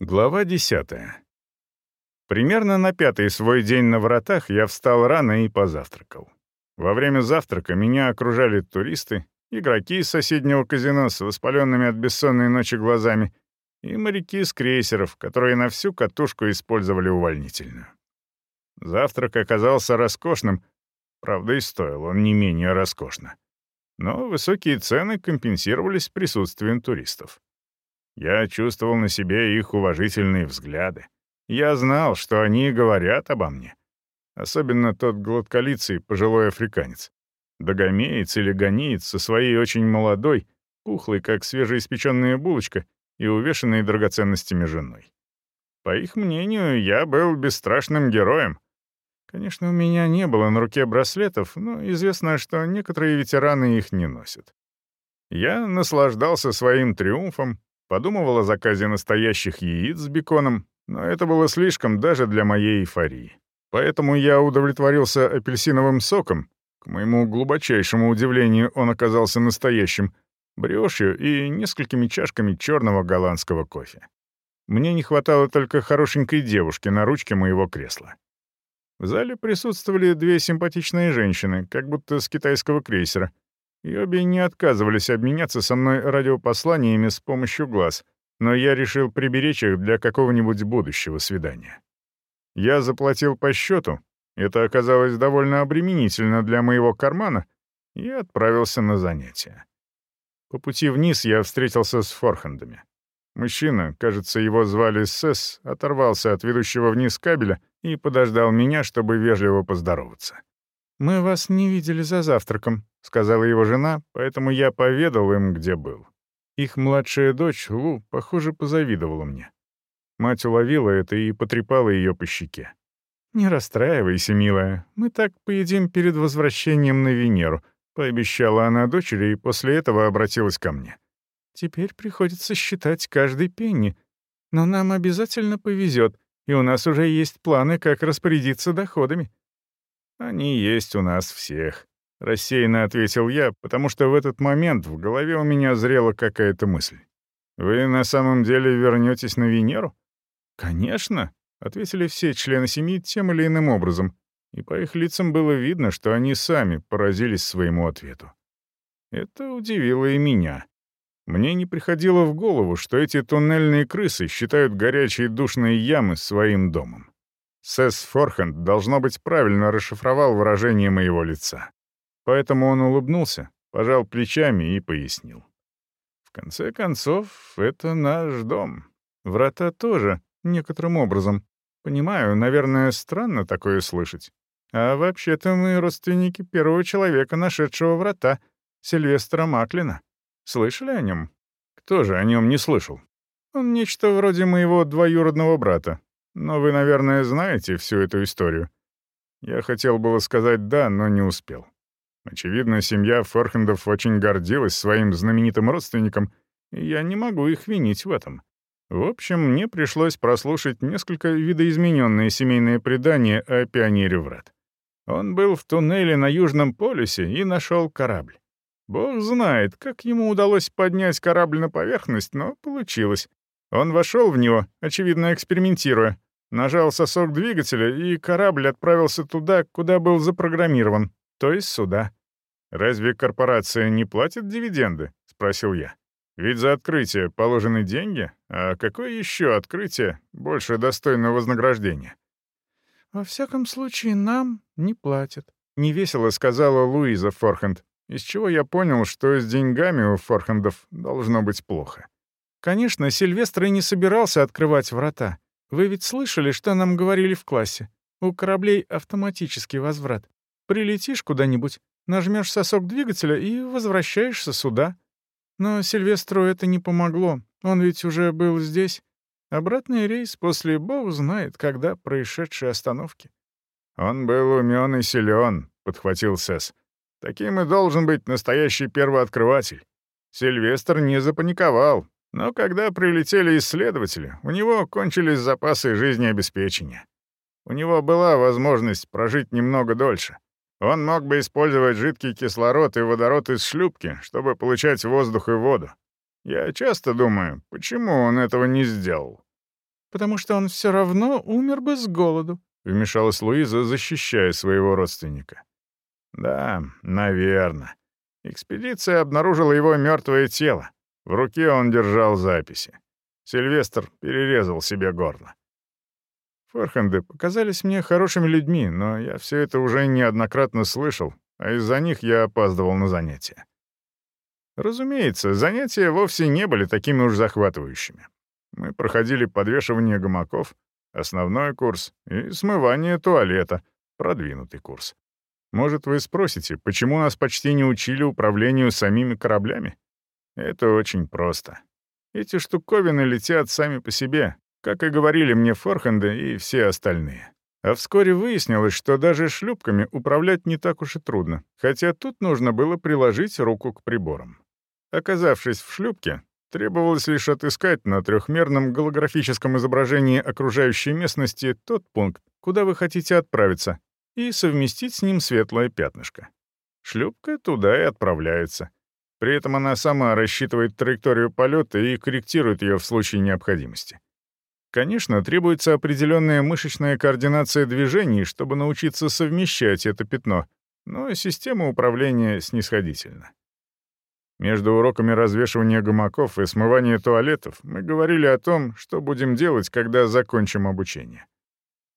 Глава 10. Примерно на пятый свой день на вратах я встал рано и позавтракал. Во время завтрака меня окружали туристы, игроки из соседнего казино с воспаленными от бессонной ночи глазами и моряки с крейсеров, которые на всю катушку использовали увольнительную. Завтрак оказался роскошным, правда и стоил он не менее роскошно. Но высокие цены компенсировались присутствием туристов. Я чувствовал на себе их уважительные взгляды. Я знал, что они говорят обо мне. Особенно тот гладколицый пожилой африканец. Догомеец или гонеец со своей очень молодой, пухлой, как свежеиспеченная булочка, и увешанной драгоценностями женой. По их мнению, я был бесстрашным героем. Конечно, у меня не было на руке браслетов, но известно, что некоторые ветераны их не носят. Я наслаждался своим триумфом, Подумывал о заказе настоящих яиц с беконом, но это было слишком даже для моей эйфории. Поэтому я удовлетворился апельсиновым соком. К моему глубочайшему удивлению, он оказался настоящим, брioche и несколькими чашками черного голландского кофе. Мне не хватало только хорошенькой девушки на ручке моего кресла. В зале присутствовали две симпатичные женщины, как будто с китайского крейсера — и обе не отказывались обменяться со мной радиопосланиями с помощью глаз, но я решил приберечь их для какого-нибудь будущего свидания. Я заплатил по счету, это оказалось довольно обременительно для моего кармана, и отправился на занятия. По пути вниз я встретился с форхендами. Мужчина, кажется, его звали Сесс, оторвался от ведущего вниз кабеля и подождал меня, чтобы вежливо поздороваться. «Мы вас не видели за завтраком», — сказала его жена, поэтому я поведал им, где был. Их младшая дочь, Лу, похоже, позавидовала мне. Мать уловила это и потрепала ее по щеке. «Не расстраивайся, милая, мы так поедим перед возвращением на Венеру», — пообещала она дочери и после этого обратилась ко мне. «Теперь приходится считать каждый пенни, но нам обязательно повезет, и у нас уже есть планы, как распорядиться доходами». «Они есть у нас всех», — рассеянно ответил я, потому что в этот момент в голове у меня зрела какая-то мысль. «Вы на самом деле вернетесь на Венеру?» «Конечно», — ответили все члены семьи тем или иным образом, и по их лицам было видно, что они сами поразились своему ответу. Это удивило и меня. Мне не приходило в голову, что эти туннельные крысы считают горячие душные ямы своим домом. Сэс Форхенд, должно быть, правильно расшифровал выражение моего лица. Поэтому он улыбнулся, пожал плечами и пояснил. В конце концов, это наш дом. Врата тоже, некоторым образом. Понимаю, наверное, странно такое слышать. А вообще-то мы родственники первого человека, нашедшего врата, Сильвестра Маклина. Слышали о нем? Кто же о нем не слышал? Он нечто вроде моего двоюродного брата, но вы, наверное, знаете всю эту историю. Я хотел было сказать «да», но не успел. Очевидно, семья Форхендов очень гордилась своим знаменитым родственником, и я не могу их винить в этом. В общем, мне пришлось прослушать несколько видоизмененные семейные предания о пионере Врат. Он был в туннеле на Южном полюсе и нашел корабль. Бог знает, как ему удалось поднять корабль на поверхность, но получилось. Он вошел в него, очевидно, экспериментируя, Нажал сосок двигателя, и корабль отправился туда, куда был запрограммирован, то есть сюда. «Разве корпорация не платит дивиденды?» — спросил я. «Ведь за открытие положены деньги, а какое еще открытие больше достойного вознаграждения?» «Во всяком случае, нам не платят», — невесело сказала Луиза Форхенд, из чего я понял, что с деньгами у Форхендов должно быть плохо. Конечно, Сильвестр и не собирался открывать врата. Вы ведь слышали, что нам говорили в классе? У кораблей автоматический возврат. Прилетишь куда-нибудь, нажмешь сосок двигателя и возвращаешься сюда. Но Сильвестру это не помогло, он ведь уже был здесь. Обратный рейс после бог знает, когда происшедшей остановки. «Он был умен и силен», — подхватил Сесс. «Таким и должен быть настоящий первооткрыватель. Сильвестр не запаниковал, но когда прилетели исследователи, у него кончились запасы жизнеобеспечения. У него была возможность прожить немного дольше. Он мог бы использовать жидкий кислород и водород из шлюпки, чтобы получать воздух и воду. Я часто думаю, почему он этого не сделал. потому что он все равно умер бы с голоду», — вмешалась Луиза, защищая своего родственника. «Да, наверное. Экспедиция обнаружила его мертвое тело. В руке он держал записи. Сильвестр перерезал себе горло. Форхенды показались мне хорошими людьми, но я все это уже неоднократно слышал, а из-за них я опаздывал на занятия. Разумеется, занятия вовсе не были такими уж захватывающими. Мы проходили подвешивание гамаков, основной курс, и смывание туалета, продвинутый курс. Может, вы спросите, почему нас почти не учили управлению самими кораблями? Это очень просто. Эти штуковины летят сами по себе, как и говорили мне Форхенде и все остальные. А вскоре выяснилось, что даже шлюпками управлять не так уж и трудно, хотя тут нужно было приложить руку к приборам. Оказавшись в шлюпке, требовалось лишь отыскать на трехмерном голографическом изображении окружающей местности тот пункт, куда вы хотите отправиться, и совместить с ним светлое пятнышко. Шлюпка туда и отправляется. При этом она сама рассчитывает траекторию полета и корректирует ее в случае необходимости. Конечно, требуется определенная мышечная координация движений, чтобы научиться совмещать это пятно, но система управления снисходительна. Между уроками развешивания гамаков и смывания туалетов мы говорили о том, что будем делать, когда закончим обучение.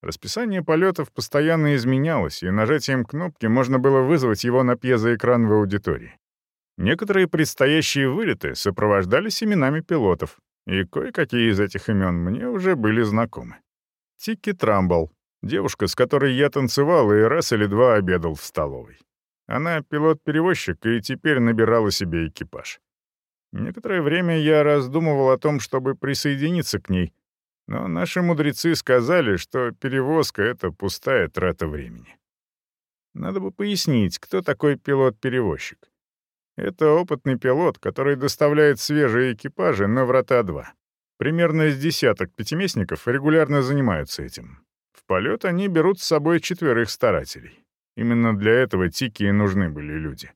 Расписание полетов постоянно изменялось, и нажатием кнопки можно было вызвать его на пьезоэкран в аудитории. Некоторые предстоящие вылеты сопровождались именами пилотов, и кое-какие из этих имен мне уже были знакомы. Тикки Трамбл, девушка, с которой я танцевал и раз или два обедал в столовой. Она пилот-перевозчик и теперь набирала себе экипаж. Некоторое время я раздумывал о том, чтобы присоединиться к ней, но наши мудрецы сказали, что перевозка — это пустая трата времени. Надо бы пояснить, кто такой пилот-перевозчик. Это опытный пилот, который доставляет свежие экипажи на Врата-2. Примерно с десяток пятиместников регулярно занимаются этим. В полет они берут с собой четверых старателей. Именно для этого Тики и нужны были люди.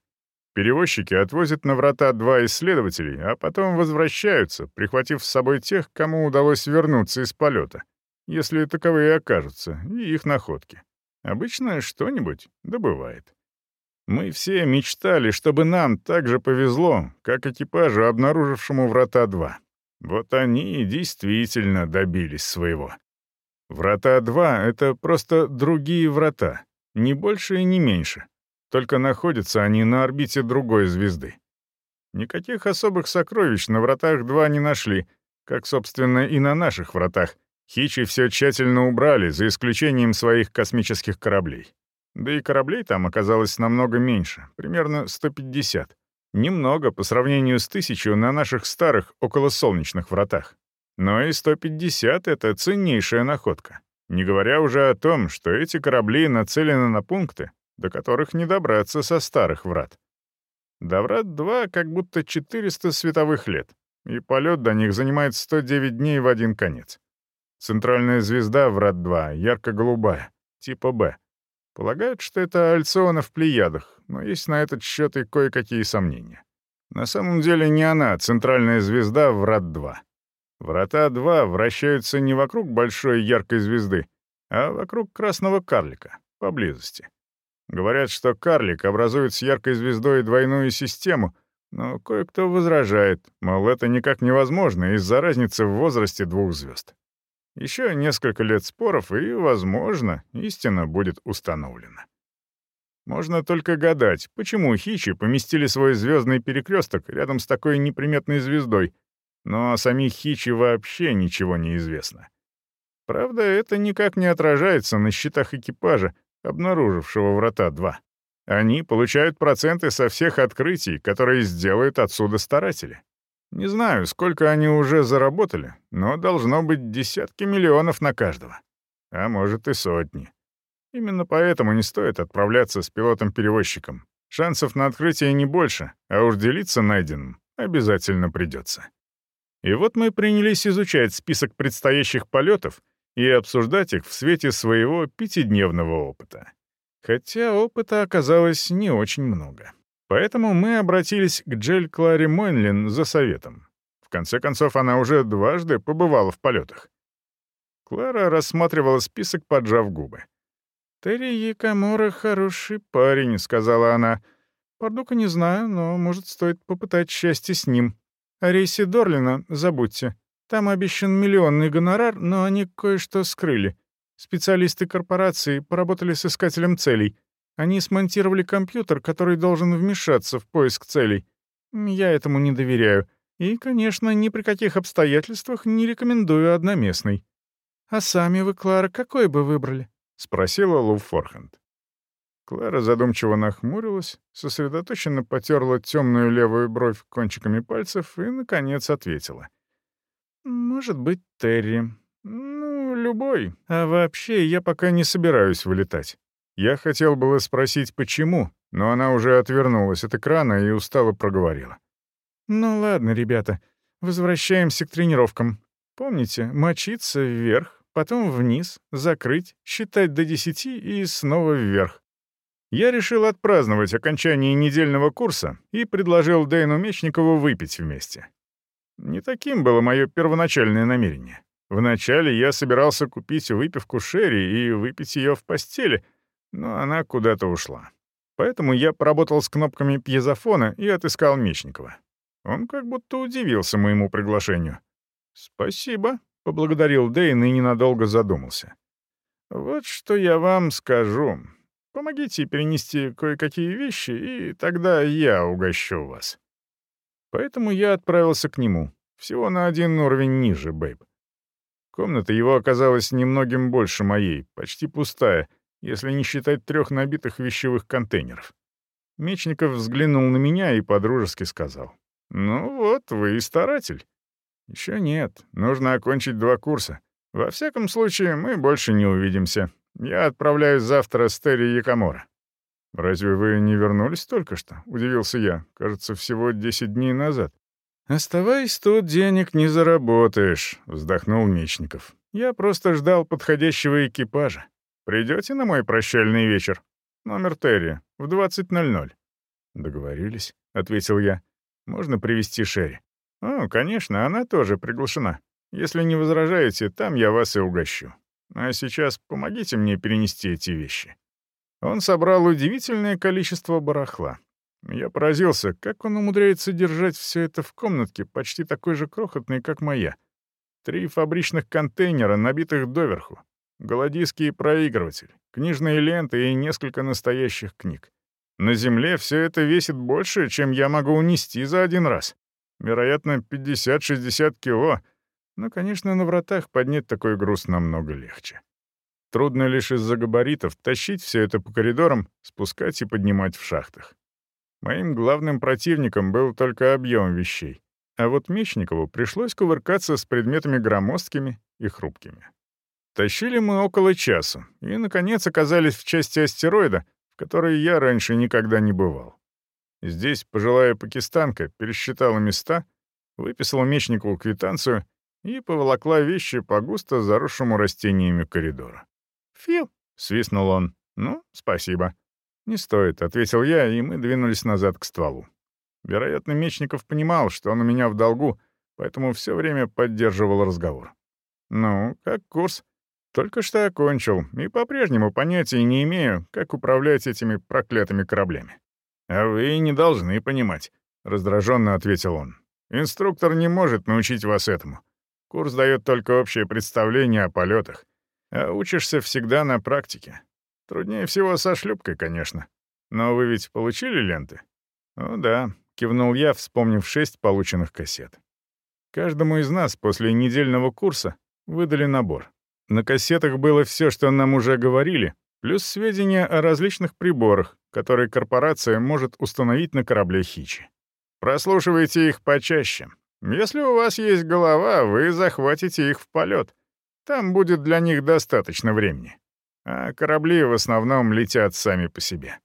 Перевозчики отвозят на врата два исследователей, а потом возвращаются, прихватив с собой тех, кому удалось вернуться из полета, если таковые окажутся, и их находки. Обычно что-нибудь добывает. Мы все мечтали, чтобы нам так же повезло, как экипажу, обнаружившему Врата-2. Вот они и действительно добились своего. Врата-2 — это просто другие врата, не больше и не меньше. Только находятся они на орбите другой звезды. Никаких особых сокровищ на Вратах-2 не нашли, как, собственно, и на наших Вратах. Хичи все тщательно убрали, за исключением своих космических кораблей. Да и кораблей там оказалось намного меньше, примерно 150. Немного по сравнению с тысячу на наших старых околосолнечных вратах. Но и 150 — это ценнейшая находка. Не говоря уже о том, что эти корабли нацелены на пункты, до которых не добраться со старых врат. До врат-2 как будто 400 световых лет, и полет до них занимает 109 дней в один конец. Центральная звезда врат-2 ярко-голубая, типа «Б», Полагают, что это Альциона в Плеядах, но есть на этот счет и кое-какие сомнения. На самом деле не она, центральная звезда Врат-2. Врата-2 вращаются не вокруг большой яркой звезды, а вокруг красного карлика, поблизости. Говорят, что карлик образует с яркой звездой двойную систему, но кое-кто возражает, мол, это никак невозможно из-за разницы в возрасте двух звезд. Еще несколько лет споров, и, возможно, истина будет установлена. Можно только гадать, почему Хичи поместили свой звездный перекресток рядом с такой неприметной звездой, но о самих Хичи вообще ничего не известно. Правда, это никак не отражается на счетах экипажа, обнаружившего Врата-2. Они получают проценты со всех открытий, которые сделают отсюда старатели. Не знаю, сколько они уже заработали, но должно быть десятки миллионов на каждого. А может и сотни. Именно поэтому не стоит отправляться с пилотом-перевозчиком. Шансов на открытие не больше, а уж делиться найденным обязательно придется. И вот мы принялись изучать список предстоящих полетов и обсуждать их в свете своего пятидневного опыта. Хотя опыта оказалось не очень много. Поэтому мы обратились к Джель Кларе Мойнлин за советом. В конце концов, она уже дважды побывала в полетах. Клара рассматривала список, поджав губы. «Терри Якомора хороший парень», — сказала она. «Пардука не знаю, но, может, стоит попытать счастье с ним. О рейсе Дорлина забудьте. Там обещан миллионный гонорар, но они кое-что скрыли. Специалисты корпорации поработали с искателем целей. Они смонтировали компьютер, который должен вмешаться в поиск целей. Я этому не доверяю. И, конечно, ни при каких обстоятельствах не рекомендую одноместный. А сами вы, Клара, какой бы выбрали? — спросила Лу Форхенд. Клара задумчиво нахмурилась, сосредоточенно потерла темную левую бровь кончиками пальцев и, наконец, ответила. «Может быть, Терри. Ну, любой. А вообще, я пока не собираюсь вылетать. Я хотел было спросить, почему, но она уже отвернулась от экрана и устало проговорила. «Ну ладно, ребята, возвращаемся к тренировкам. Помните, мочиться вверх, потом вниз, закрыть, считать до десяти и снова вверх. Я решил отпраздновать окончание недельного курса и предложил Дэйну Мечникову выпить вместе. Не таким было мое первоначальное намерение. Вначале я собирался купить выпивку Шерри и выпить ее в постели, но она куда-то ушла. Поэтому я поработал с кнопками пьезофона и отыскал Мечникова. Он как будто удивился моему приглашению. «Спасибо», — поблагодарил Дэйн и ненадолго задумался. «Вот что я вам скажу. Помогите перенести кое-какие вещи, и тогда я угощу вас». Поэтому я отправился к нему, всего на один уровень ниже, Бэйб. Комната его оказалась немногим больше моей, почти пустая, если не считать трех набитых вещевых контейнеров. Мечников взглянул на меня и подружески сказал. «Ну вот, вы и старатель». «Еще нет, нужно окончить два курса. Во всяком случае, мы больше не увидимся. Я отправляюсь завтра с Терри Якомора». «Разве вы не вернулись только что?» — удивился я. «Кажется, всего десять дней назад». «Оставаясь тут, денег не заработаешь», — вздохнул Мечников. «Я просто ждал подходящего экипажа. Придете на мой прощальный вечер? Номер Терри, в 20.00». «Договорились», — ответил я. Можно привести Шерри?» «О, конечно, она тоже приглашена. Если не возражаете, там я вас и угощу. А сейчас помогите мне перенести эти вещи». Он собрал удивительное количество барахла. Я поразился, как он умудряется держать все это в комнатке, почти такой же крохотной, как моя. Три фабричных контейнера, набитых доверху. Голодийский проигрыватель, книжные ленты и несколько настоящих книг. На Земле все это весит больше, чем я могу унести за один раз. Вероятно, 50-60 кило. Но, конечно, на вратах поднять такой груз намного легче. Трудно лишь из-за габаритов тащить все это по коридорам, спускать и поднимать в шахтах. Моим главным противником был только объем вещей. А вот Мечникову пришлось кувыркаться с предметами громоздкими и хрупкими. Тащили мы около часа и, наконец, оказались в части астероида, в которой я раньше никогда не бывал. Здесь пожилая пакистанка пересчитала места, выписала Мечникову квитанцию и поволокла вещи по густо заросшему растениями коридору. «Фил!» — свистнул он. «Ну, спасибо». «Не стоит», — ответил я, и мы двинулись назад к стволу. Вероятно, Мечников понимал, что он у меня в долгу, поэтому все время поддерживал разговор. «Ну, как курс?» Только что окончил, и по-прежнему понятия не имею, как управлять этими проклятыми кораблями. «А вы не должны понимать», — раздраженно ответил он. «Инструктор не может научить вас этому. Курс дает только общее представление о полетах, а учишься всегда на практике. Труднее всего со шлюпкой, конечно. Но вы ведь получили ленты?» «О да», — кивнул я, вспомнив шесть полученных кассет. Каждому из нас после недельного курса выдали набор. На кассетах было все, что нам уже говорили, плюс сведения о различных приборах, которые корпорация может установить на корабле Хичи. Прослушивайте их почаще. Если у вас есть голова, вы захватите их в полет. Там будет для них достаточно времени. А корабли в основном летят сами по себе.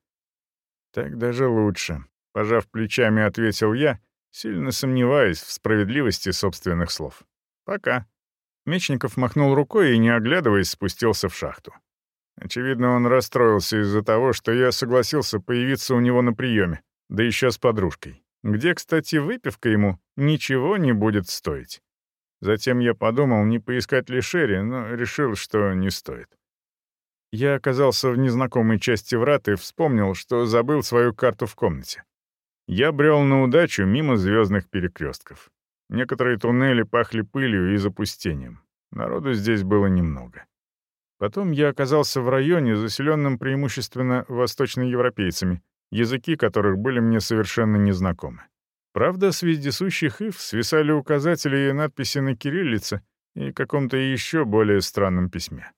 Так даже лучше, пожав плечами, ответил я, сильно сомневаясь в справедливости собственных слов. Пока. Мечников махнул рукой и, не оглядываясь, спустился в шахту. Очевидно, он расстроился из-за того, что я согласился появиться у него на приеме, да еще с подружкой, где, кстати, выпивка ему ничего не будет стоить. Затем я подумал, не поискать ли Шерри, но решил, что не стоит. Я оказался в незнакомой части врат и вспомнил, что забыл свою карту в комнате. Я брел на удачу мимо звездных перекрестков. Некоторые туннели пахли пылью и запустением. Народу здесь было немного. Потом я оказался в районе, заселенном преимущественно восточноевропейцами, языки которых были мне совершенно незнакомы. Правда, с вездесущих ив свисали указатели и надписи на кириллице и каком-то еще более странном письме.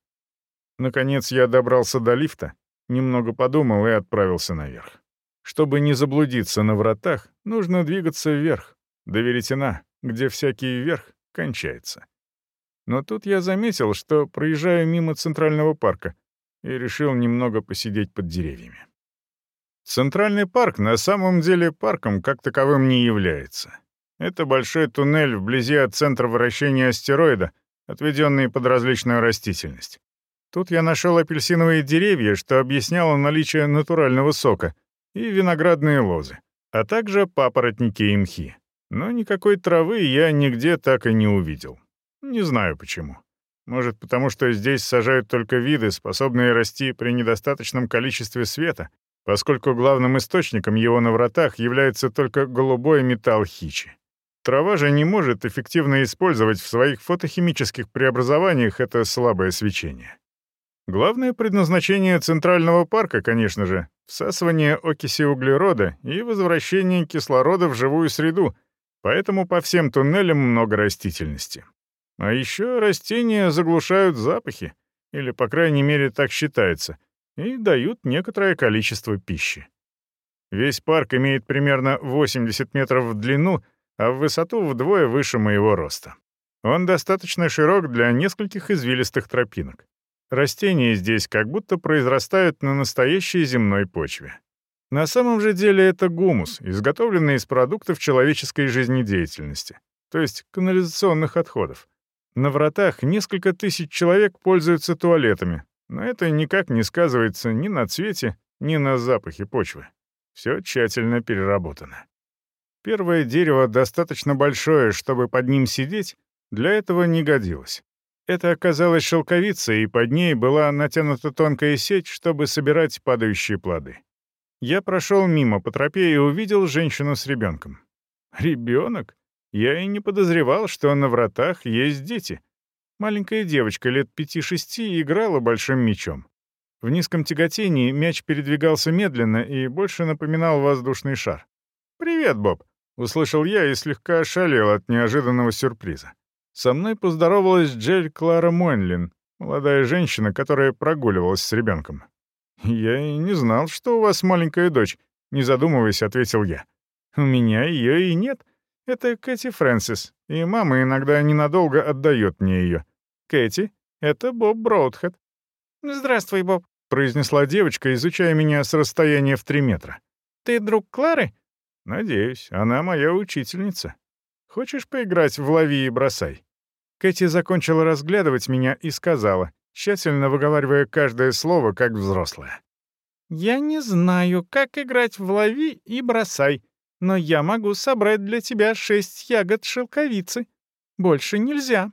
Наконец я добрался до лифта, немного подумал и отправился наверх. Чтобы не заблудиться на вратах, нужно двигаться вверх, до веретена, где всякий вверх кончается. Но тут я заметил, что проезжаю мимо Центрального парка и решил немного посидеть под деревьями. Центральный парк на самом деле парком как таковым не является. Это большой туннель вблизи от центра вращения астероида, отведенный под различную растительность. Тут я нашел апельсиновые деревья, что объясняло наличие натурального сока, и виноградные лозы, а также папоротники и мхи. Но никакой травы я нигде так и не увидел. Не знаю почему. Может, потому что здесь сажают только виды, способные расти при недостаточном количестве света, поскольку главным источником его на вратах является только голубой металл хичи. Трава же не может эффективно использовать в своих фотохимических преобразованиях это слабое свечение. Главное предназначение Центрального парка, конечно же, всасывание окиси углерода и возвращение кислорода в живую среду, поэтому по всем туннелям много растительности. А еще растения заглушают запахи, или, по крайней мере, так считается — и дают некоторое количество пищи. Весь парк имеет примерно 80 метров в длину, а в высоту вдвое выше моего роста. Он достаточно широк для нескольких извилистых тропинок. Растения здесь как будто произрастают на настоящей земной почве. На самом же деле это гумус, изготовленный из продуктов человеческой жизнедеятельности, то есть канализационных отходов. На вратах несколько тысяч человек пользуются туалетами, но это никак не сказывается ни на цвете, ни на запахе почвы. Все тщательно переработано. Первое дерево достаточно большое, чтобы под ним сидеть, для этого не годилось. Это оказалось шелковицей, и под ней была натянута тонкая сеть, чтобы собирать падающие плоды. Я прошел мимо по тропе и увидел женщину с ребенком. Ребенок? Я и не подозревал, что на вратах есть дети. Маленькая девочка лет пяти-шести играла большим мячом. В низком тяготении мяч передвигался медленно и больше напоминал воздушный шар. «Привет, Боб!» — услышал я и слегка ошалел от неожиданного сюрприза. Со мной поздоровалась Джель Клара Монлин, молодая женщина, которая прогуливалась с ребенком. «Я и не знал, что у вас маленькая дочь», — не задумываясь, ответил я. «У меня ее и нет. Это Кэти Фрэнсис, и мама иногда ненадолго отдает мне ее. Кэти, это Боб Броудхед». «Здравствуй, Боб», — произнесла девочка, изучая меня с расстояния в три метра. «Ты друг Клары?» «Надеюсь, она моя учительница. Хочешь поиграть в «Лови и бросай»?» Кэти закончила разглядывать меня и сказала, тщательно выговаривая каждое слово, как взрослая. «Я не знаю, как играть в «Лови и бросай», но я могу собрать для тебя шесть ягод шелковицы. Больше нельзя».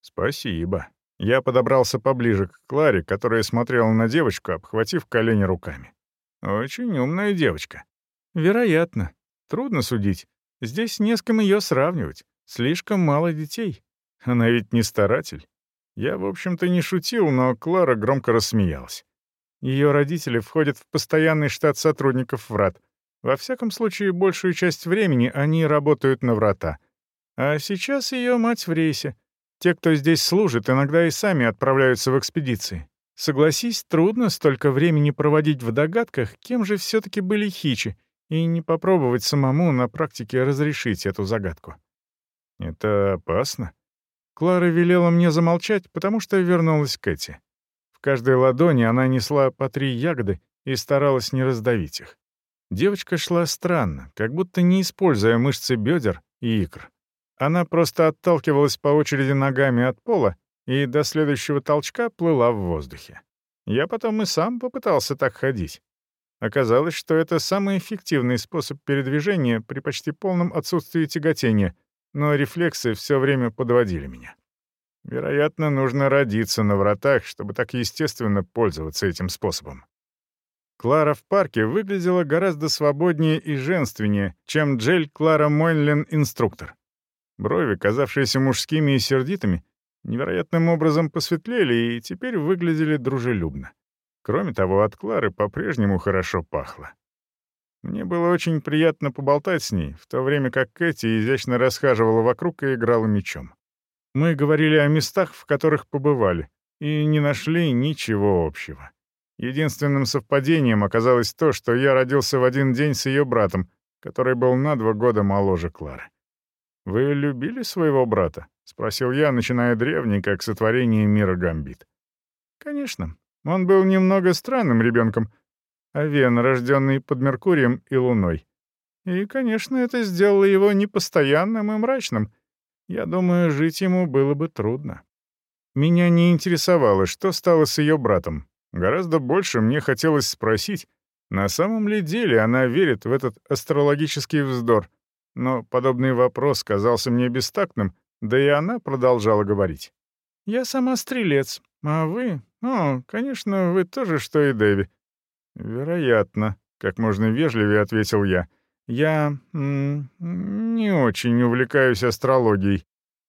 «Спасибо». Я подобрался поближе к Кларе, которая смотрела на девочку, обхватив колени руками. «Очень умная девочка». «Вероятно. Трудно судить. Здесь не с кем ее сравнивать. Слишком мало детей. Она ведь не старатель». Я, в общем-то, не шутил, но Клара громко рассмеялась. Ее родители входят в постоянный штат сотрудников врат. Во всяком случае, большую часть времени они работают на врата. А сейчас ее мать в рейсе — те, кто здесь служит, иногда и сами отправляются в экспедиции. Согласись, трудно столько времени проводить в догадках, кем же все-таки были хичи, и не попробовать самому на практике разрешить эту загадку. Это опасно. Клара велела мне замолчать, потому что вернулась Кэти. В каждой ладони она несла по три ягоды и старалась не раздавить их. Девочка шла странно, как будто не используя мышцы бедер и икр. Она просто отталкивалась по очереди ногами от пола и до следующего толчка плыла в воздухе. Я потом и сам попытался так ходить. Оказалось, что это самый эффективный способ передвижения при почти полном отсутствии тяготения, но рефлексы все время подводили меня. Вероятно, нужно родиться на вратах, чтобы так естественно пользоваться этим способом. Клара в парке выглядела гораздо свободнее и женственнее, чем Джель Клара Мойнлен инструктор. Брови, казавшиеся мужскими и сердитыми, невероятным образом посветлели и теперь выглядели дружелюбно. Кроме того, от Клары по-прежнему хорошо пахло. Мне было очень приятно поболтать с ней, в то время как Кэти изящно расхаживала вокруг и играла мечом. Мы говорили о местах, в которых побывали, и не нашли ничего общего. Единственным совпадением оказалось то, что я родился в один день с ее братом, который был на два года моложе Клары. «Вы любили своего брата?» — спросил я, начиная древний, как сотворение мира Гамбит. «Конечно. Он был немного странным ребенком, Авен, рожденный под Меркурием и Луной. И, конечно, это сделало его непостоянным и мрачным. Я думаю, жить ему было бы трудно. Меня не интересовало, что стало с ее братом. Гораздо больше мне хотелось спросить, на самом ли деле она верит в этот астрологический вздор, но подобный вопрос казался мне бестактным, да и она продолжала говорить. «Я сама стрелец, а вы? О, конечно, вы тоже, что и Дэви». «Вероятно», — как можно вежливее ответил я. «Я не очень увлекаюсь астрологией.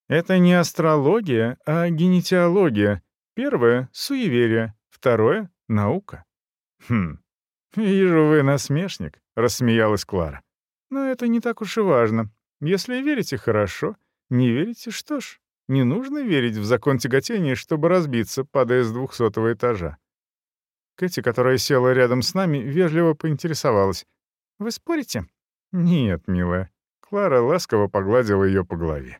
Это не астрология, а генетиология. Первое — суеверие, второе — наука». «Хм, вижу, вы насмешник», — рассмеялась Клара. Но это не так уж и важно. Если верите — хорошо. Не верите — что ж. Не нужно верить в закон тяготения, чтобы разбиться, падая с двухсотого этажа. Кэти, которая села рядом с нами, вежливо поинтересовалась. «Вы спорите?» «Нет, милая». Клара ласково погладила ее по голове.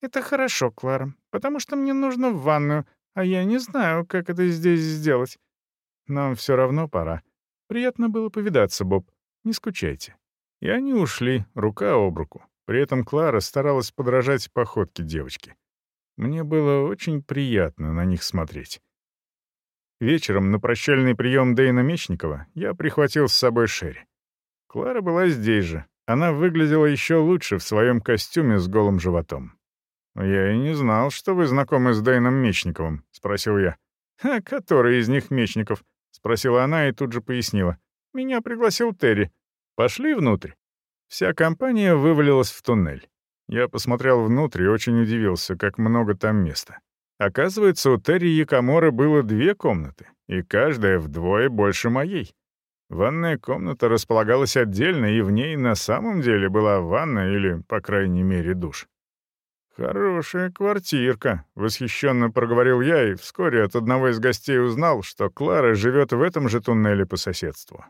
«Это хорошо, Клара, потому что мне нужно в ванную, а я не знаю, как это здесь сделать. Нам все равно пора. Приятно было повидаться, Боб. Не скучайте». И они ушли, рука об руку. При этом Клара старалась подражать походке девочки. Мне было очень приятно на них смотреть. Вечером на прощальный прием Дэйна Мечникова я прихватил с собой Шерри. Клара была здесь же. Она выглядела еще лучше в своем костюме с голым животом. «Я и не знал, что вы знакомы с Дэйном Мечниковым», — спросил я. «А который из них Мечников?» — спросила она и тут же пояснила. «Меня пригласил Терри. Пошли внутрь». Вся компания вывалилась в туннель. Я посмотрел внутрь и очень удивился, как много там места. Оказывается, у Терри Якомора было две комнаты, и каждая вдвое больше моей. Ванная комната располагалась отдельно, и в ней на самом деле была ванна или, по крайней мере, душ. «Хорошая квартирка», — восхищенно проговорил я, и вскоре от одного из гостей узнал, что Клара живет в этом же туннеле по соседству.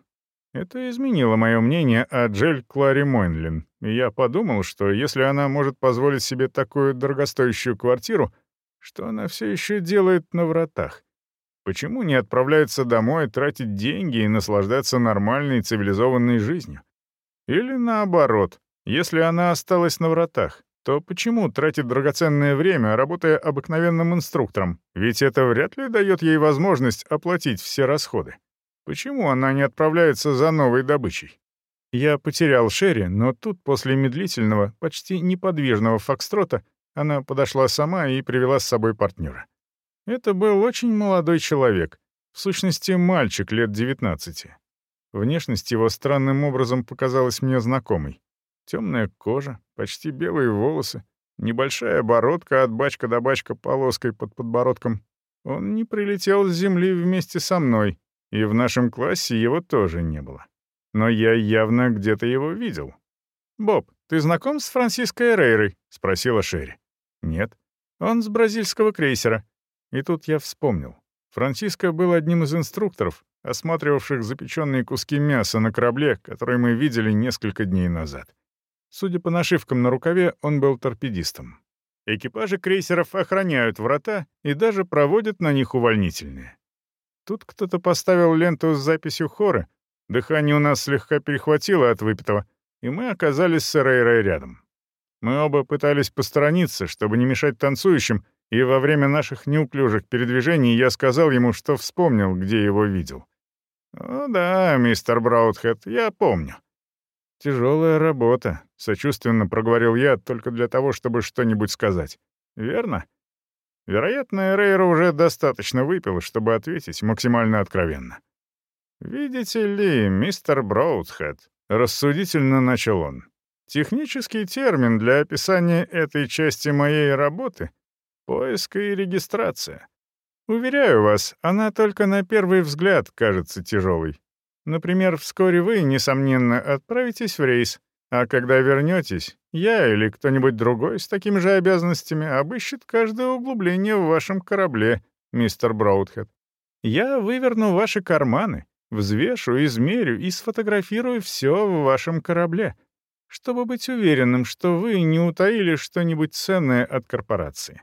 Это изменило мое мнение о Джель Кларе Мойнлин, и я подумал, что если она может позволить себе такую дорогостоящую квартиру, что она все еще делает на вратах? Почему не отправляется домой тратить деньги и наслаждаться нормальной цивилизованной жизнью? Или наоборот, если она осталась на вратах, то почему тратит драгоценное время, работая обыкновенным инструктором? Ведь это вряд ли дает ей возможность оплатить все расходы. Почему она не отправляется за новой добычей? Я потерял Шерри, но тут после медлительного, почти неподвижного фокстрота она подошла сама и привела с собой партнера. Это был очень молодой человек, в сущности, мальчик лет 19. Внешность его странным образом показалась мне знакомой. Темная кожа, почти белые волосы, небольшая бородка от бачка до бачка полоской под подбородком. Он не прилетел с земли вместе со мной, и в нашем классе его тоже не было. Но я явно где-то его видел. «Боб, ты знаком с Франциско Эрейрой?» — спросила Шерри. «Нет. Он с бразильского крейсера». И тут я вспомнил. Франциско был одним из инструкторов, осматривавших запеченные куски мяса на корабле, который мы видели несколько дней назад. Судя по нашивкам на рукаве, он был торпедистом. Экипажи крейсеров охраняют врата и даже проводят на них увольнительные. Тут кто-то поставил ленту с записью хора. Дыхание у нас слегка перехватило от выпитого, и мы оказались с Эрейрой рядом. Мы оба пытались посторониться, чтобы не мешать танцующим, и во время наших неуклюжих передвижений я сказал ему, что вспомнил, где его видел. «О да, мистер Браутхед, я помню». «Тяжелая работа», — сочувственно проговорил я только для того, чтобы что-нибудь сказать. «Верно?» Вероятно, Эрейра уже достаточно выпил, чтобы ответить максимально откровенно. «Видите ли, мистер Броудхед», — рассудительно начал он, «технический термин для описания этой части моей работы — поиск и регистрация. Уверяю вас, она только на первый взгляд кажется тяжелой. Например, вскоре вы, несомненно, отправитесь в рейс, а когда вернетесь, я или кто-нибудь другой с такими же обязанностями обыщет каждое углубление в вашем корабле, мистер Броудхед. Я выверну ваши карманы, взвешу, измерю и сфотографирую все в вашем корабле, чтобы быть уверенным, что вы не утаили что-нибудь ценное от корпорации.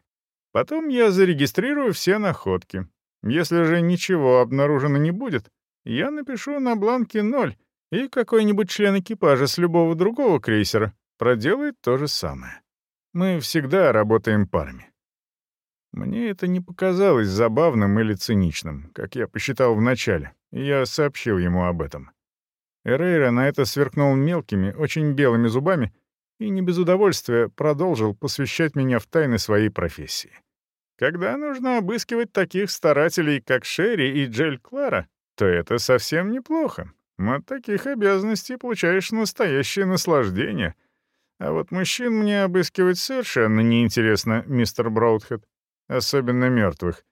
Потом я зарегистрирую все находки. Если же ничего обнаружено не будет, я напишу на бланке ноль и какой-нибудь член экипажа с любого другого крейсера проделает то же самое. Мы всегда работаем парами. Мне это не показалось забавным или циничным, как я посчитал вначале, и я сообщил ему об этом. Эрейра на это сверкнул мелкими, очень белыми зубами и не без удовольствия продолжил посвящать меня в тайны своей профессии. Когда нужно обыскивать таких старателей, как Шерри и Джель Клара, то это совсем неплохо. От таких обязанностей получаешь настоящее наслаждение. А вот мужчин мне обыскивать совершенно неинтересно, мистер Броудхед. Особенно мертвых.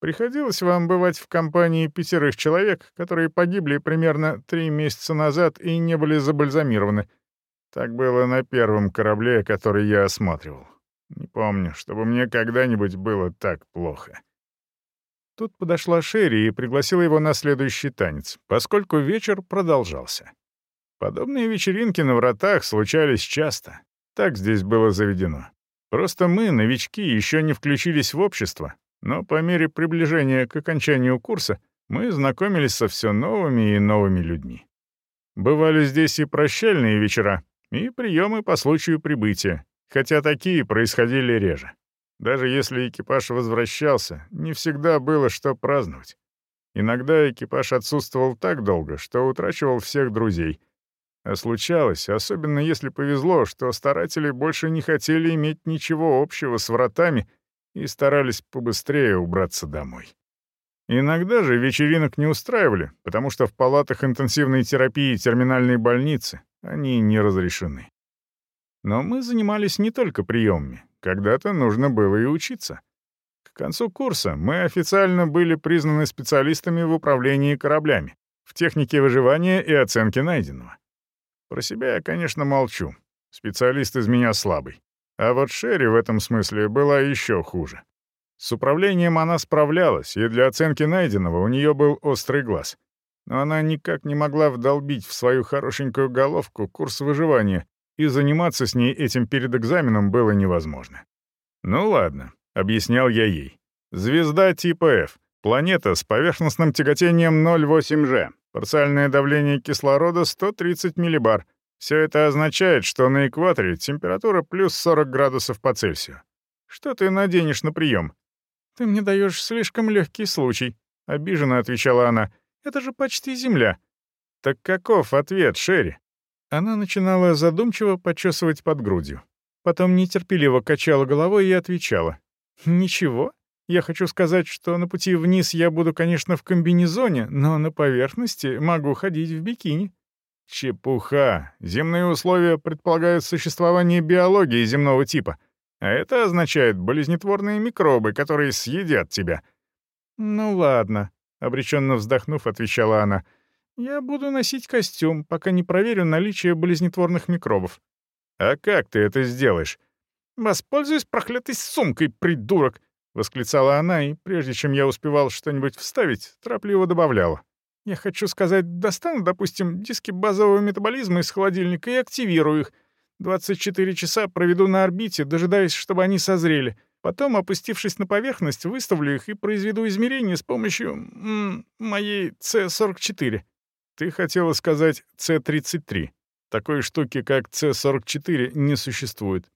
Приходилось вам бывать в компании пятерых человек, которые погибли примерно три месяца назад и не были забальзамированы. Так было на первом корабле, который я осматривал. Не помню, чтобы мне когда-нибудь было так плохо. Тут подошла Шерри и пригласила его на следующий танец, поскольку вечер продолжался. Подобные вечеринки на вратах случались часто. Так здесь было заведено. Просто мы, новички, еще не включились в общество, но по мере приближения к окончанию курса мы знакомились со все новыми и новыми людьми. Бывали здесь и прощальные вечера, и приемы по случаю прибытия, хотя такие происходили реже. Даже если экипаж возвращался, не всегда было что праздновать. Иногда экипаж отсутствовал так долго, что утрачивал всех друзей. А случалось, особенно если повезло, что старатели больше не хотели иметь ничего общего с вратами и старались побыстрее убраться домой. Иногда же вечеринок не устраивали, потому что в палатах интенсивной терапии терминальной больницы они не разрешены. Но мы занимались не только приемами, когда-то нужно было и учиться. К концу курса мы официально были признаны специалистами в управлении кораблями, в технике выживания и оценке найденного. Про себя я, конечно, молчу. Специалист из меня слабый. А вот Шерри в этом смысле была еще хуже. С управлением она справлялась, и для оценки найденного у нее был острый глаз. Но она никак не могла вдолбить в свою хорошенькую головку курс выживания и заниматься с ней этим перед экзаменом было невозможно. «Ну ладно», — объяснял я ей. «Звезда типа F, планета с поверхностным тяготением 0,8G, парциальное давление кислорода 130 миллибар. Все это означает, что на экваторе температура плюс 40 градусов по Цельсию. Что ты наденешь на прием?» «Ты мне даешь слишком легкий случай», — обиженно отвечала она. «Это же почти Земля». «Так каков ответ, Шерри?» Она начинала задумчиво почесывать под грудью. Потом нетерпеливо качала головой и отвечала. «Ничего. Я хочу сказать, что на пути вниз я буду, конечно, в комбинезоне, но на поверхности могу ходить в бикини». «Чепуха. Земные условия предполагают существование биологии земного типа. А это означает болезнетворные микробы, которые съедят тебя». «Ну ладно», — обреченно вздохнув, отвечала она. — я буду носить костюм, пока не проверю наличие болезнетворных микробов. А как ты это сделаешь? Воспользуюсь проклятой сумкой, придурок! Восклицала она, и прежде чем я успевал что-нибудь вставить, торопливо добавляла. Я хочу сказать, достану, допустим, диски базового метаболизма из холодильника и активирую их. 24 часа проведу на орбите, дожидаясь, чтобы они созрели. Потом, опустившись на поверхность, выставлю их и произведу измерения с помощью м, моей С-44. Ты хотела сказать С-33. Такой штуки, как С-44, не существует.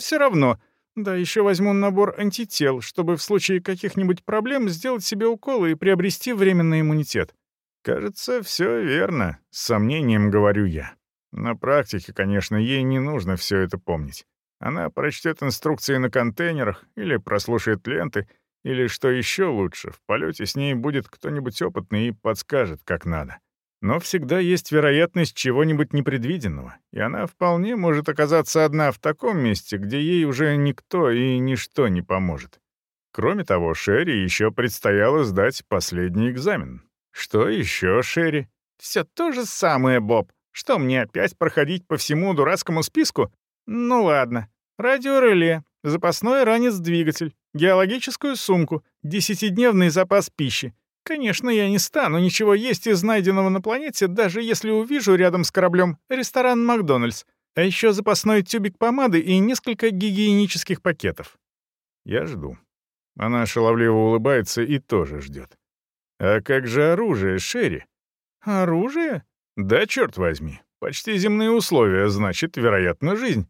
Все равно. Да, еще возьму набор антител, чтобы в случае каких-нибудь проблем сделать себе уколы и приобрести временный иммунитет. Кажется, все верно, с сомнением говорю я. На практике, конечно, ей не нужно все это помнить. Она прочтет инструкции на контейнерах или прослушает ленты, или, что еще лучше, в полете с ней будет кто-нибудь опытный и подскажет, как надо. Но всегда есть вероятность чего-нибудь непредвиденного, и она вполне может оказаться одна в таком месте, где ей уже никто и ничто не поможет. Кроме того, Шерри еще предстояло сдать последний экзамен. Что еще, Шерри? Все то же самое, Боб. Что, мне опять проходить по всему дурацкому списку? Ну ладно. Радиореле, запасной ранец-двигатель, геологическую сумку, десятидневный запас пищи, Конечно, я не стану ничего есть из найденного на планете, даже если увижу рядом с кораблем ресторан «Макдональдс», а еще запасной тюбик помады и несколько гигиенических пакетов. Я жду. Она шаловливо улыбается и тоже ждет. А как же оружие, Шерри? Оружие? Да, черт возьми. Почти земные условия, значит, вероятно, жизнь.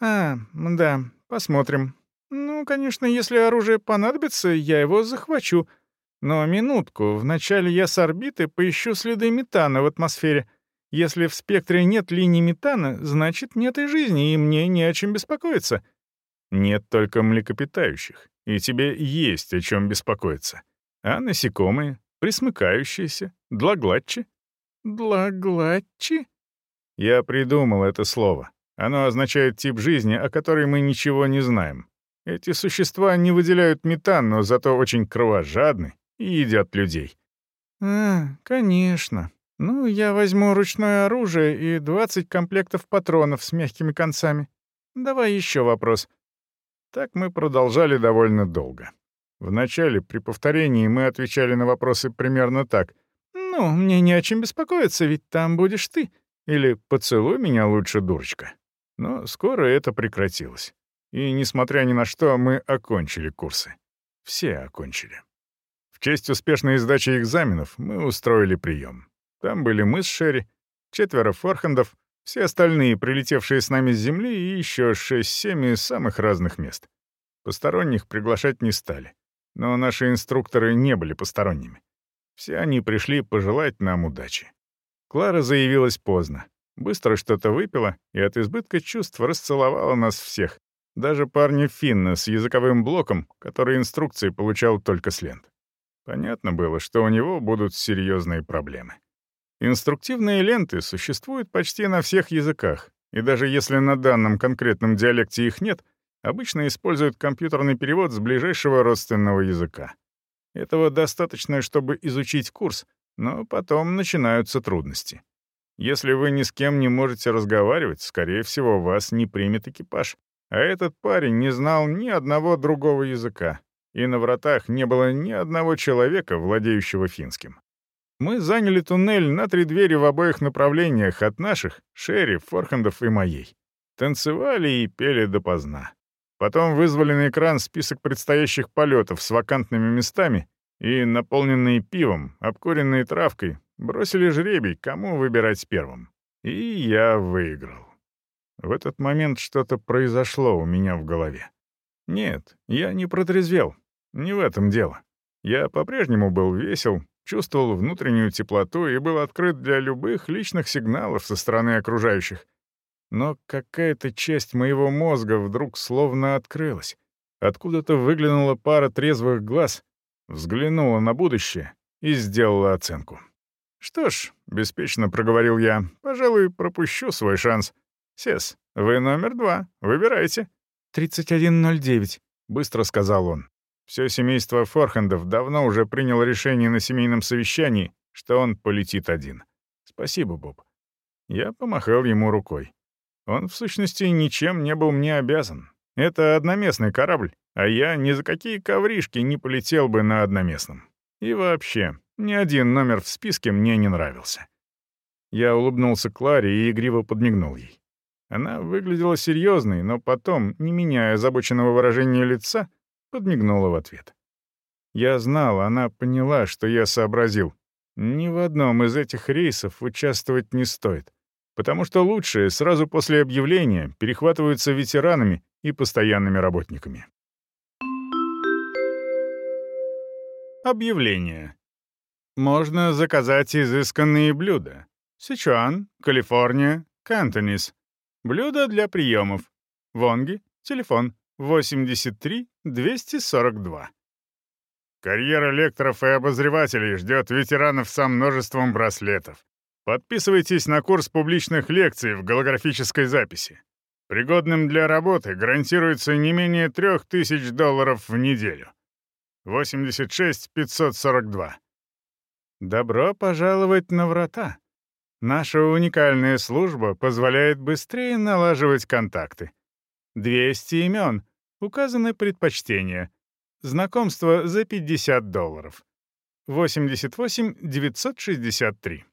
А, да, посмотрим. Ну, конечно, если оружие понадобится, я его захвачу — но минутку, вначале я с орбиты поищу следы метана в атмосфере. Если в спектре нет линий метана, значит, нет и жизни, и мне не о чем беспокоиться. Нет только млекопитающих, и тебе есть о чем беспокоиться. А насекомые, присмыкающиеся, длагладчи? Длагладчи? Я придумал это слово. Оно означает тип жизни, о которой мы ничего не знаем. Эти существа не выделяют метан, но зато очень кровожадны и едят людей. «А, конечно. Ну, я возьму ручное оружие и 20 комплектов патронов с мягкими концами. Давай еще вопрос». Так мы продолжали довольно долго. Вначале, при повторении, мы отвечали на вопросы примерно так. «Ну, мне не о чем беспокоиться, ведь там будешь ты». Или «Поцелуй меня лучше, дурочка». Но скоро это прекратилось. И, несмотря ни на что, мы окончили курсы. Все окончили. В честь успешной сдачи экзаменов мы устроили прием. Там были мы с Шерри, четверо форхендов, все остальные, прилетевшие с нами с Земли, и еще шесть-семь из самых разных мест. Посторонних приглашать не стали. Но наши инструкторы не были посторонними. Все они пришли пожелать нам удачи. Клара заявилась поздно. Быстро что-то выпила и от избытка чувств расцеловала нас всех. Даже парня Финна с языковым блоком, который инструкции получал только с лент. Понятно было, что у него будут серьезные проблемы. Инструктивные ленты существуют почти на всех языках, и даже если на данном конкретном диалекте их нет, обычно используют компьютерный перевод с ближайшего родственного языка. Этого достаточно, чтобы изучить курс, но потом начинаются трудности. Если вы ни с кем не можете разговаривать, скорее всего, вас не примет экипаж. А этот парень не знал ни одного другого языка, и на вратах не было ни одного человека, владеющего финским. Мы заняли туннель на три двери в обоих направлениях от наших, Шерри, Форхендов и моей. Танцевали и пели допоздна. Потом вызвали на экран список предстоящих полетов с вакантными местами и, наполненные пивом, обкуренные травкой, бросили жребий, кому выбирать первым. И я выиграл. В этот момент что-то произошло у меня в голове. Нет, я не протрезвел, не в этом дело. Я по-прежнему был весел, чувствовал внутреннюю теплоту и был открыт для любых личных сигналов со стороны окружающих. Но какая-то часть моего мозга вдруг словно открылась. Откуда-то выглянула пара трезвых глаз, взглянула на будущее и сделала оценку. «Что ж», — беспечно проговорил я, — «пожалуй, пропущу свой шанс. Сес, вы номер два, выбирайте». «3109», — быстро сказал он. Все семейство Форхендов давно уже приняло решение на семейном совещании, что он полетит один. Спасибо, Боб. Я помахал ему рукой. Он, в сущности, ничем не был мне обязан. Это одноместный корабль, а я ни за какие ковришки не полетел бы на одноместном. И вообще, ни один номер в списке мне не нравился. Я улыбнулся Кларе и игриво подмигнул ей. Она выглядела серьезной, но потом, не меняя озабоченного выражения лица, подмигнула в ответ. Я знал, она поняла, что я сообразил. Ни в одном из этих рейсов участвовать не стоит, потому что лучшие сразу после объявления перехватываются ветеранами и постоянными работниками. Объявление. Можно заказать изысканные блюда. Сычуан, Калифорния, Кантонис. Блюдо для приемов. Вонги. Телефон 83 242. Карьера лекторов и обозревателей ждет ветеранов со множеством браслетов. Подписывайтесь на курс публичных лекций в голографической записи. Пригодным для работы гарантируется не менее 3000 долларов в неделю. 86 542. Добро пожаловать на врата. Наша уникальная служба позволяет быстрее налаживать контакты. 200 имен, указаны предпочтения. Знакомство за 50 долларов. 88 963.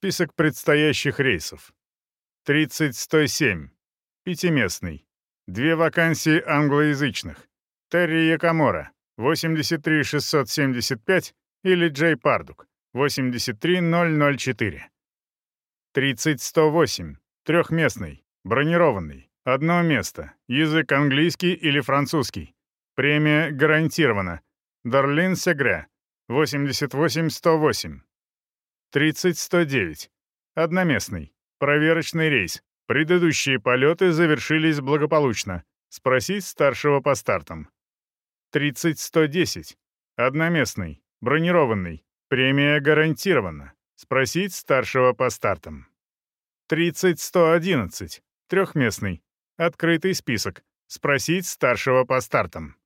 Список предстоящих рейсов. 30-107. Пятиместный. Две вакансии англоязычных. Терри Якомора, 83675 или Джей Пардук, 83004. 30-108. Трехместный. Бронированный. Одно место. Язык английский или французский. Премия гарантирована. Дарлин Сегре, 88108. 30-109. Одноместный. Проверочный рейс. Предыдущие полеты завершились благополучно. Спросить старшего по стартам. 30-110. Одноместный. Бронированный. Премия гарантирована. Спросить старшего по стартам. 30-111. Трехместный. Открытый список. Спросить старшего по стартам.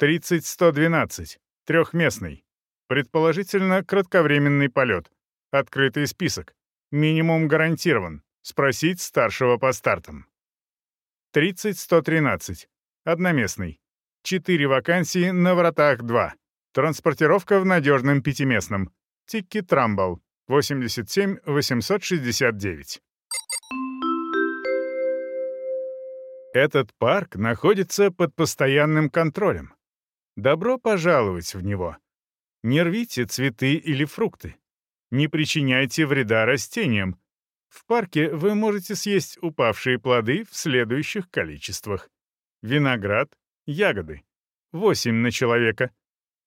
30-112. Трехместный. Предположительно, кратковременный полет. Открытый список. Минимум гарантирован. Спросить старшего по стартам. 30-113. Одноместный. Четыре вакансии на вратах 2. Транспортировка в надежном пятиместном. Тикки Трамбл. 87 869. Этот парк находится под постоянным контролем. Добро пожаловать в него. Не рвите цветы или фрукты. Не причиняйте вреда растениям. В парке вы можете съесть упавшие плоды в следующих количествах. Виноград, ягоды — 8 на человека.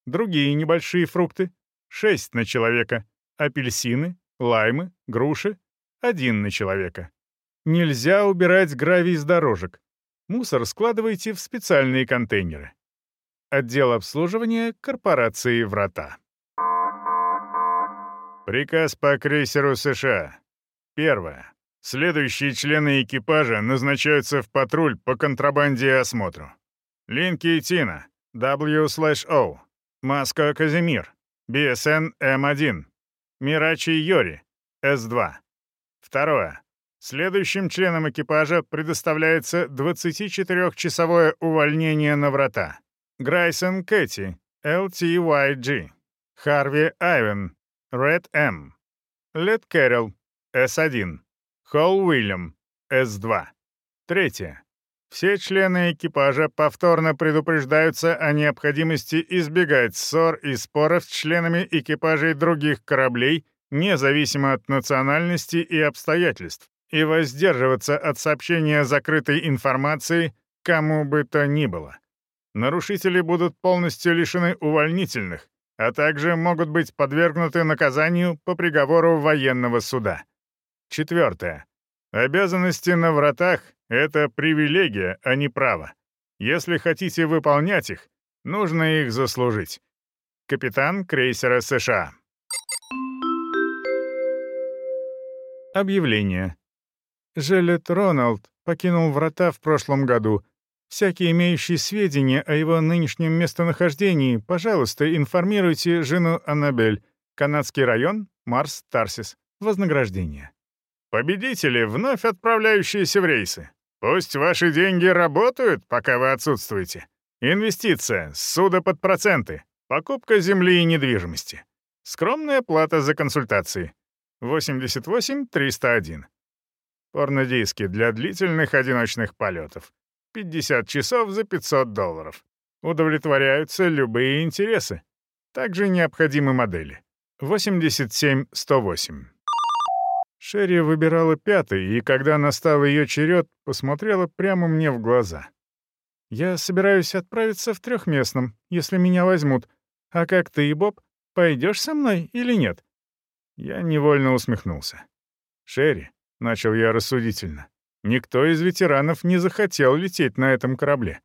Другие небольшие фрукты — 6 на человека. Апельсины, лаймы, груши — 1 на человека. Нельзя убирать гравий с дорожек. Мусор складывайте в специальные контейнеры. Отдел обслуживания корпорации «Врата». Приказ по крейсеру США. Первое. Следующие члены экипажа назначаются в патруль по контрабанде и осмотру. Линки Тина, W/O, Маска Казимир, BSN М1, Мирачи Йори, С2. Второе. Следующим членам экипажа предоставляется 24-часовое увольнение на врата. Грайсон Кэти, LTYG, Харви Айвен, Ред М. Лед Кэрролл, С1. Холл Уильям, С2. Третье. Все члены экипажа повторно предупреждаются о необходимости избегать ссор и споров с членами экипажей других кораблей, независимо от национальности и обстоятельств, и воздерживаться от сообщения закрытой информации кому бы то ни было. Нарушители будут полностью лишены увольнительных, а также могут быть подвергнуты наказанию по приговору военного суда. Четвертое. Обязанности на вратах — это привилегия, а не право. Если хотите выполнять их, нужно их заслужить. Капитан крейсера США. Объявление. Желет Роналд покинул врата в прошлом году — Всякие имеющие сведения о его нынешнем местонахождении, пожалуйста, информируйте жену Аннабель. Канадский район, Марс, Тарсис. Вознаграждение. Победители, вновь отправляющиеся в рейсы. Пусть ваши деньги работают, пока вы отсутствуете. Инвестиция, суда под проценты, покупка земли и недвижимости. Скромная плата за консультации. 88 301. Порнодиски для длительных одиночных полетов. 50 часов за 500 долларов. Удовлетворяются любые интересы. Также необходимы модели. 87-108. Шерри выбирала пятый, и когда настал ее черед, посмотрела прямо мне в глаза. «Я собираюсь отправиться в трехместном, если меня возьмут. А как ты и Боб, пойдешь со мной или нет?» Я невольно усмехнулся. «Шерри», — начал я рассудительно, — «никто из ветеранов не захотел лететь на этом корабле.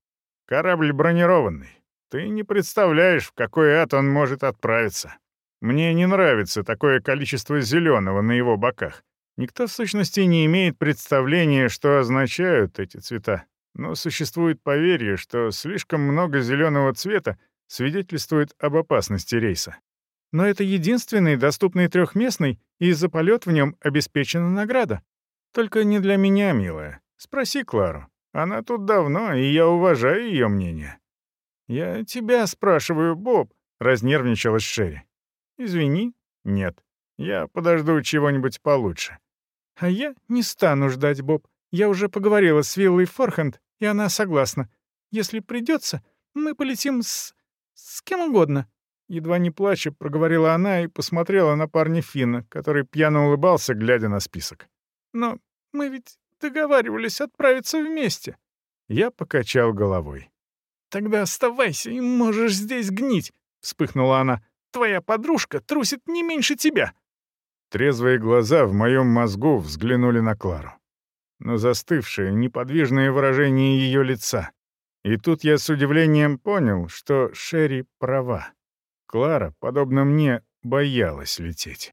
Корабль бронированный. Ты не представляешь, в какой ад он может отправиться. Мне не нравится такое количество зеленого на его боках. Никто в сущности не имеет представления, что означают эти цвета. Но существует поверье, что слишком много зеленого цвета свидетельствует об опасности рейса. Но это единственный доступный трехместный, и за полет в нем обеспечена награда. Только не для меня, милая. Спроси Клару. Она тут давно, и я уважаю ее мнение. «Я тебя спрашиваю, Боб», — разнервничалась Шерри. «Извини, нет. Я подожду чего-нибудь получше». «А я не стану ждать, Боб. Я уже поговорила с Виллой Форхенд, и она согласна. Если придется, мы полетим с... с кем угодно». Едва не плача, проговорила она и посмотрела на парня Финна, который пьяно улыбался, глядя на список. «Но мы ведь договаривались отправиться вместе». Я покачал головой. «Тогда оставайся и можешь здесь гнить», — вспыхнула она. «Твоя подружка трусит не меньше тебя». Трезвые глаза в моем мозгу взглянули на Клару. На застывшее, неподвижное выражение ее лица. И тут я с удивлением понял, что Шерри права. Клара, подобно мне, боялась лететь.